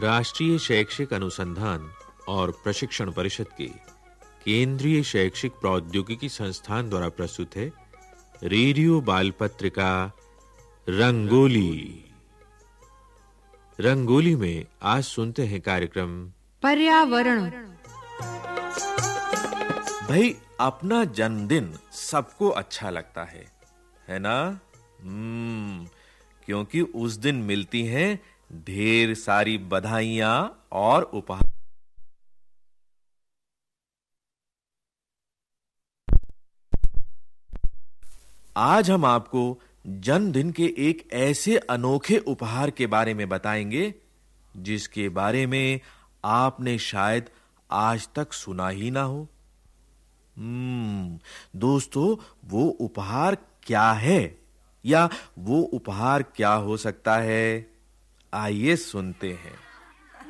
राष्ट्रीय शैक्षिक अनुसंधान और प्रशिक्षण परिषद के केंद्रीय शैक्षिक प्रौद्योगिकी संस्थान द्वारा प्रस्तुत है रेडियो बाल पत्रिका रंगोली। रंगोली में आज सुनते हैं कार्यक्रम। पर्यावरण। भाई अपना जन्मदिन सबको अच्छा लगता है है ना? हम्म क्योंकि उस दिन मिलती हैं ढेर सारी बधाइयाँ और उपहार। आज हम आपको जन्मदिन के एक ऐसे अनोखे उपहार के बारे में बताएँगे जिसके बारे में आपने शायद आज तक सुना ही ना हो। हम्म दोस्तों वो उपहार क्या है? या वो उपहार क्या हो सकता है? आइए सुनते हैं।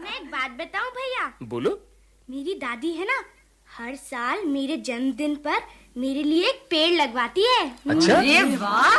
मैं एक बात बताऊँ भैया। बोलो। मेरी दादी है ना हर साल मेरे जन्मदिन पर मेरे लिए एक पेड़ लगवाती है। अच्छा? अरे वाह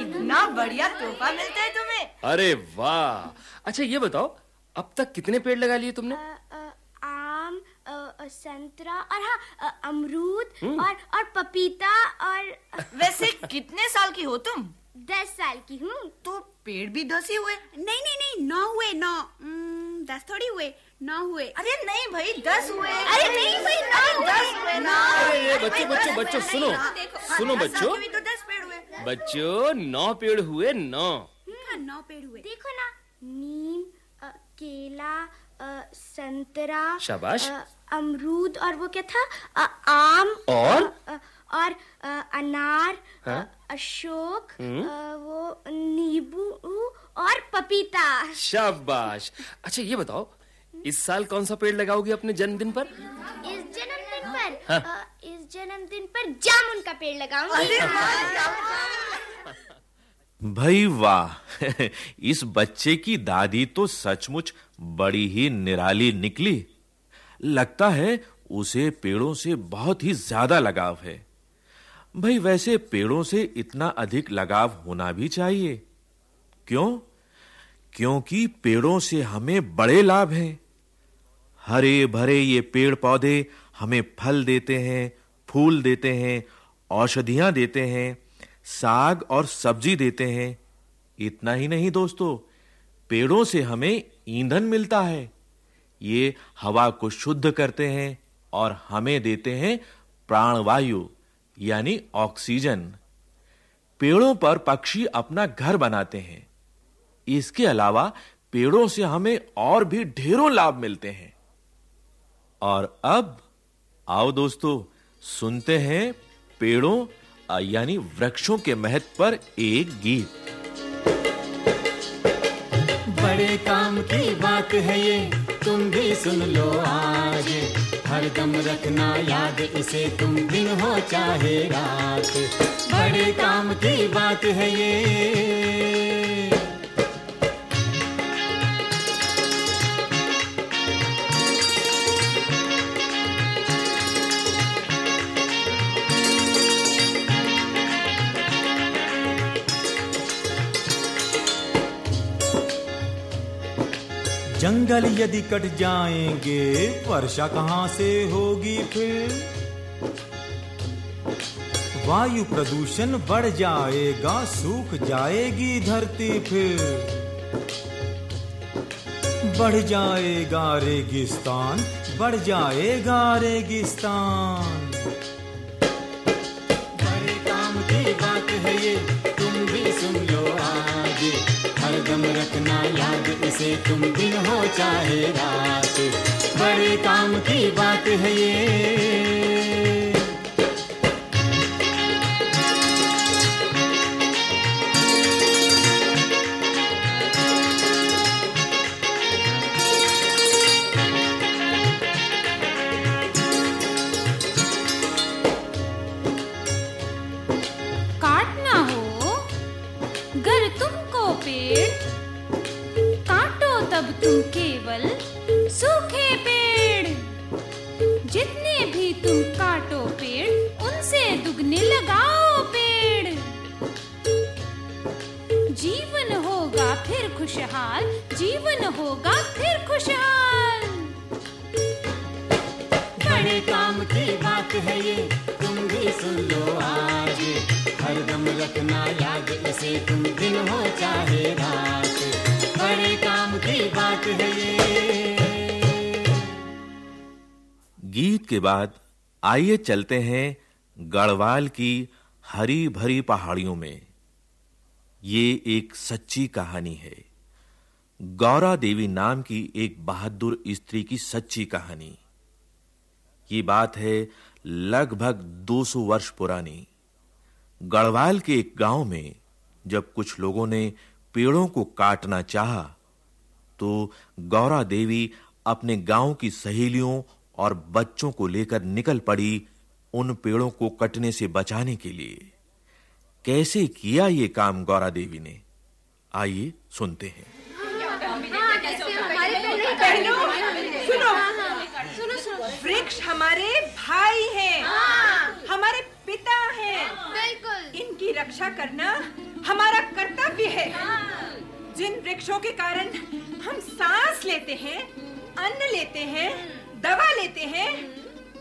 इतना बढ़िया तोहफा मिलता है तुम्हें। अरे वाह। अच्छा ये बताओ अब तक कितने पेड़ लगा लिए तुमने? अ, अ, आम अ, संतरा और हाँ अमरूद और और पपीता और वैसे कितने साल की हो तुम? दस साल की हूँ। तो पेड़ भी दस ही हुए। नहीं नहीं नहीं नौ हुए नौ। हम्म, दस थोड़ी हुए। नौ हुए। अरे नहीं भाई दस हुए। अरे नहीं भाई नौ दस हुए ना। अरे बच्चों बच्चों बच्चों सुनो सुनो बच्चों। तो दस पेड़ हुए। बच्चों नौ पेड़ हुए नौ। हाँ नौ पेड़ हुए। देखो ना नीम केला संतरा शाबाश। अमरूद और वो क्या था? आम और? और अनार हाँ? अशोक वो नींबू और पपीता। शाबाश। अच्छा ये बताओ इस साल कौन सा पेड़ लगाओगे अपने जन्मदिन पर? इस जन्मदिन पर अ, इस जन्मदिन पर जामुन का पेड़ लगाऊँगी। भाई वाह इस बच्चे की दादी तो सचमुच बड़ी ही निराली निकली। लगता है उसे पेड़ों से बहुत ही ज़्यादा लगाव है। भाई वैसे पेड़ों से इतना अधिक लगाव होना भी चाहिए। क्यों? क्योंकि पेड़ों से हमें बड़े लाभ हैं। हरे भरे ये पेड़ पौधे हमें फल देते हैं, फूल देते हैं, औषधियाँ देते हैं, साग और सब्ज़ी देते हैं। इतना ही नहीं दोस्तों, पेड़ों से हमें ईंधन मिलता है। ये हवा को शुद्ध करते हैं और हमें देते हैं प्राणवायु, यानी ऑक्सीजन। पेड़ों पर पक्षी अपना घर बनाते हैं। इसके अलावा पेड़ों से हमें और भी ढेरों लाभ मिलते हैं। और अब, आओ दोस्तों, सुनते हैं पेड़ों यानी वृक्षों के महत्व पर एक गीत। बड़े काम की बात है ये, तुम भी सुन लो आज। हर दम रखना याद, इसे तुम दिन हो चाहे रात। बड़े काम की बात है ये। जंगल यदि कट जाएँगे, वर्षा कहाँ से होगी फिर? वायु प्रदूषण बढ़ जाएगा, सूख जाएगी धरती फिर। बढ़ जाएगा रेगिस्तान, बढ़ जाएगा रेगिस्तान। बड़े काम की बात है ये, तुम भी सुन लो आज हरदम रखना याद इसे तुम चाहे रात। बड़े काम की बात है ये। केवल सूखे पेड़। जितने भी तुम काटो पेड़, उनसे दुगने लगाओ पेड़। जीवन होगा फिर खुशहाल, जीवन होगा फिर खुशहाल। बड़े काम की बात है ये, तुम भी सुन लो आज। हरदम रखना याद, इसे तुम दिन हो चाहे रात। बड़े काम की बात है। गीत के बाद आइए चलते हैं गढ़वाल की हरी भरी पहाड़ियों में। ये एक सच्ची कहानी है। गौरा देवी नाम की एक बहादुर स्त्री की सच्ची कहानी। ये बात है लगभग 200 वर्ष पुरानी। गढ़वाल के एक गाँव में जब कुछ लोगों ने पेड़ों को काटना चाहा तो गौरा देवी अपने गाँव की सहेलियों और बच्चों को लेकर निकल पड़ी उन पेड़ों को कटने से बचाने के लिए कैसे किया ये काम गौरा देवी ने आइए सुनते हैं सुनो वृक्ष हमारे भाई हैं हैं बिल्कुल इनकी रक्षा करना हमारा कर्तव्य है। जिन वृक्षों के कारण हम सांस लेते हैं अन्न लेते हैं दवा लेते हैं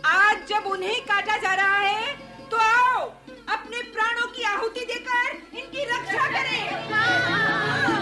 आज जब उन्हें काटा जा रहा है तो आओ अपने प्राणों की आहुति देकर इनकी रक्षा करें।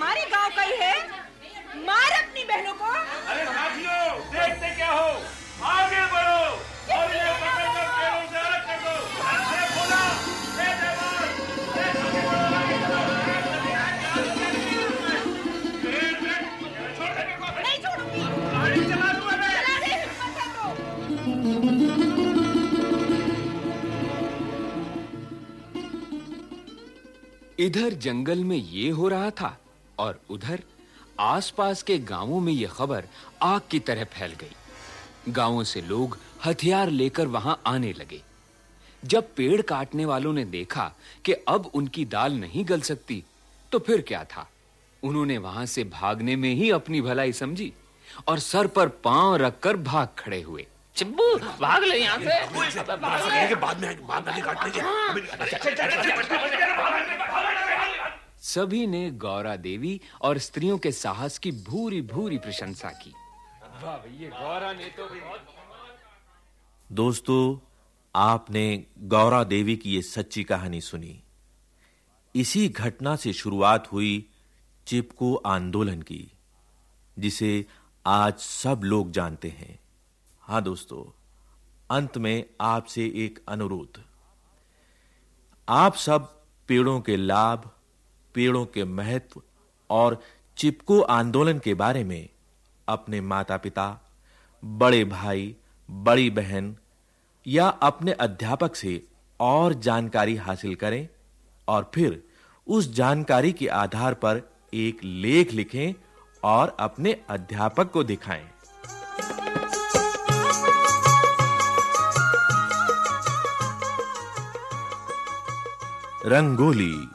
हमारे गाँव का ही है। मार अपनी बहनों को। अरे साथियों देखते क्या हो? आगे बढ़ो और ये से अलग कर। दो इधर जंगल में ये हो रहा था और उधर आसपास के गाँवों में ये खबर आग की तरह फैल गई। गाँवों से लोग हथियार लेकर वहाँ आने लगे। जब पेड़ काटने वालों ने देखा कि अब उनकी दाल नहीं गल सकती तो फिर क्या था? उन्होंने वहाँ से भागने में ही अपनी भलाई समझी और सर पर पाँव रखकर भाग खड़े हुए। चिब्बू भाग ले यहाँ से। सभी ने गौरा देवी और स्त्रियों के साहस की भूरी भूरी प्रशंसा की। गौरा ने तो दोस्तों आपने गौरा देवी की ये सच्ची कहानी सुनी। इसी घटना से शुरुआत हुई चिपको आंदोलन की जिसे आज सब लोग जानते हैं। हाँ दोस्तों अंत में आपसे एक अनुरोध। आप सब पेड़ों के लाभ पेड़ों के महत्व और चिपको आंदोलन के बारे में अपने माता-पिता, बड़े भाई, बड़ी बहन या अपने अध्यापक से और जानकारी हासिल करें और फिर उस जानकारी के आधार पर एक लेख लिखें और अपने अध्यापक को दिखाएँ। रंगोली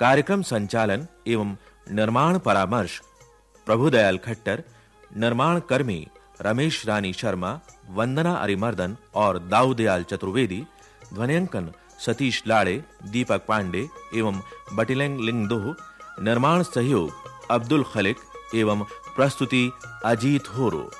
कार्यक्रम संचालन एवं निर्माण परामर्श प्रभुदयाल खट्टर, निर्माण कर्मी रमेश रानी शर्मा, वंदना अरिमर्दन और दाऊदयाल चतुर्वेदी, ध्वनियांकन सतीश लाड़े, दीपक पांडे एवं बटिलेंग लिंगदोह, निर्माण सहयोग अब्दुल खलिक एवं प्रस्तुति अजीत होरो।